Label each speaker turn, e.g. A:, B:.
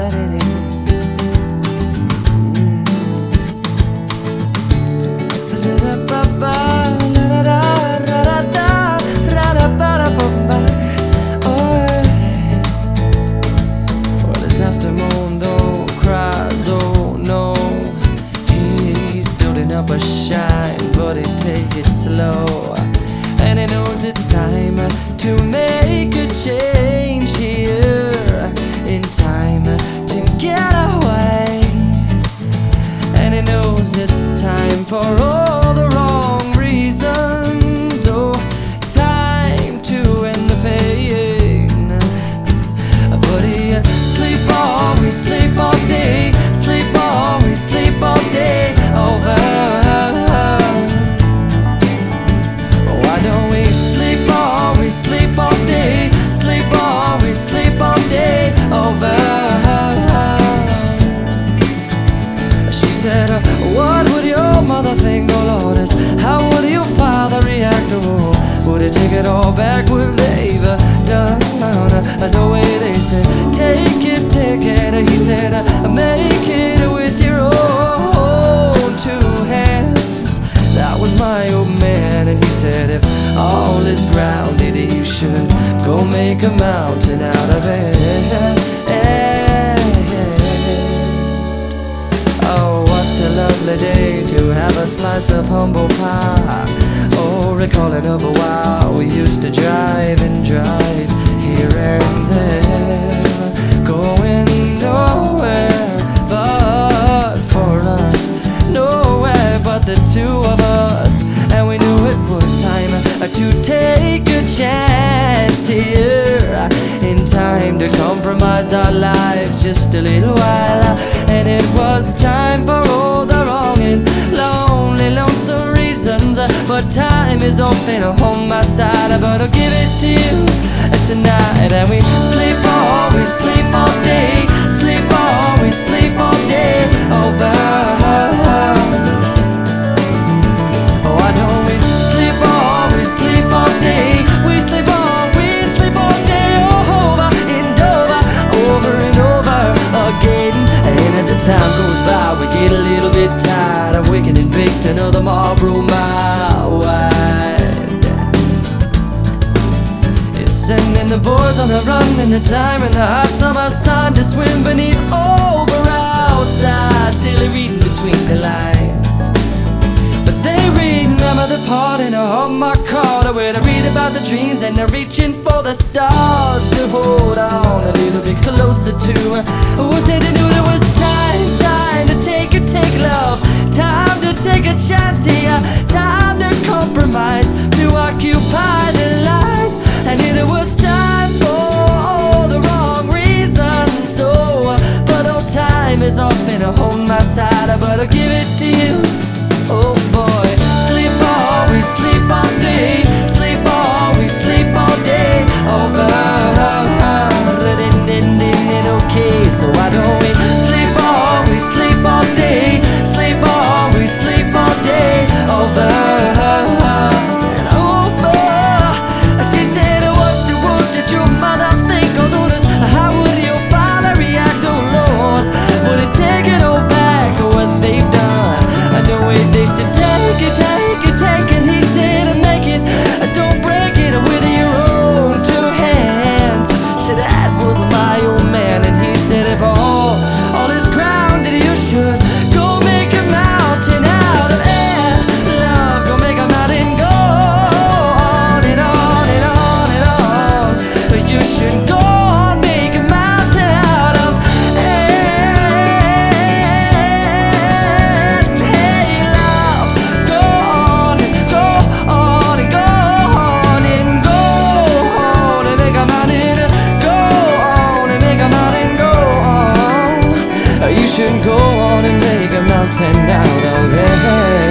A: let it in. is You should go make a mountain out of it. Oh, what a lovely day to have a slice of humble pie. Oh, recalling of a while we used to drive and drive here and there alive just a little while. And it was time for all the wrong and lonely, lonesome reasons. But time is open on my side, but I'll give it to you. the boys on the run and the time and the hot summer sun to swim beneath over outside, still reading between the lines. But they remember the part in a hallmark card where they read about the dreams and they're reaching for the stars to hold on a little bit closer to. Who said they knew there was time, time to take a take love, time to take a chance here, time should go on and make a mountain out of it.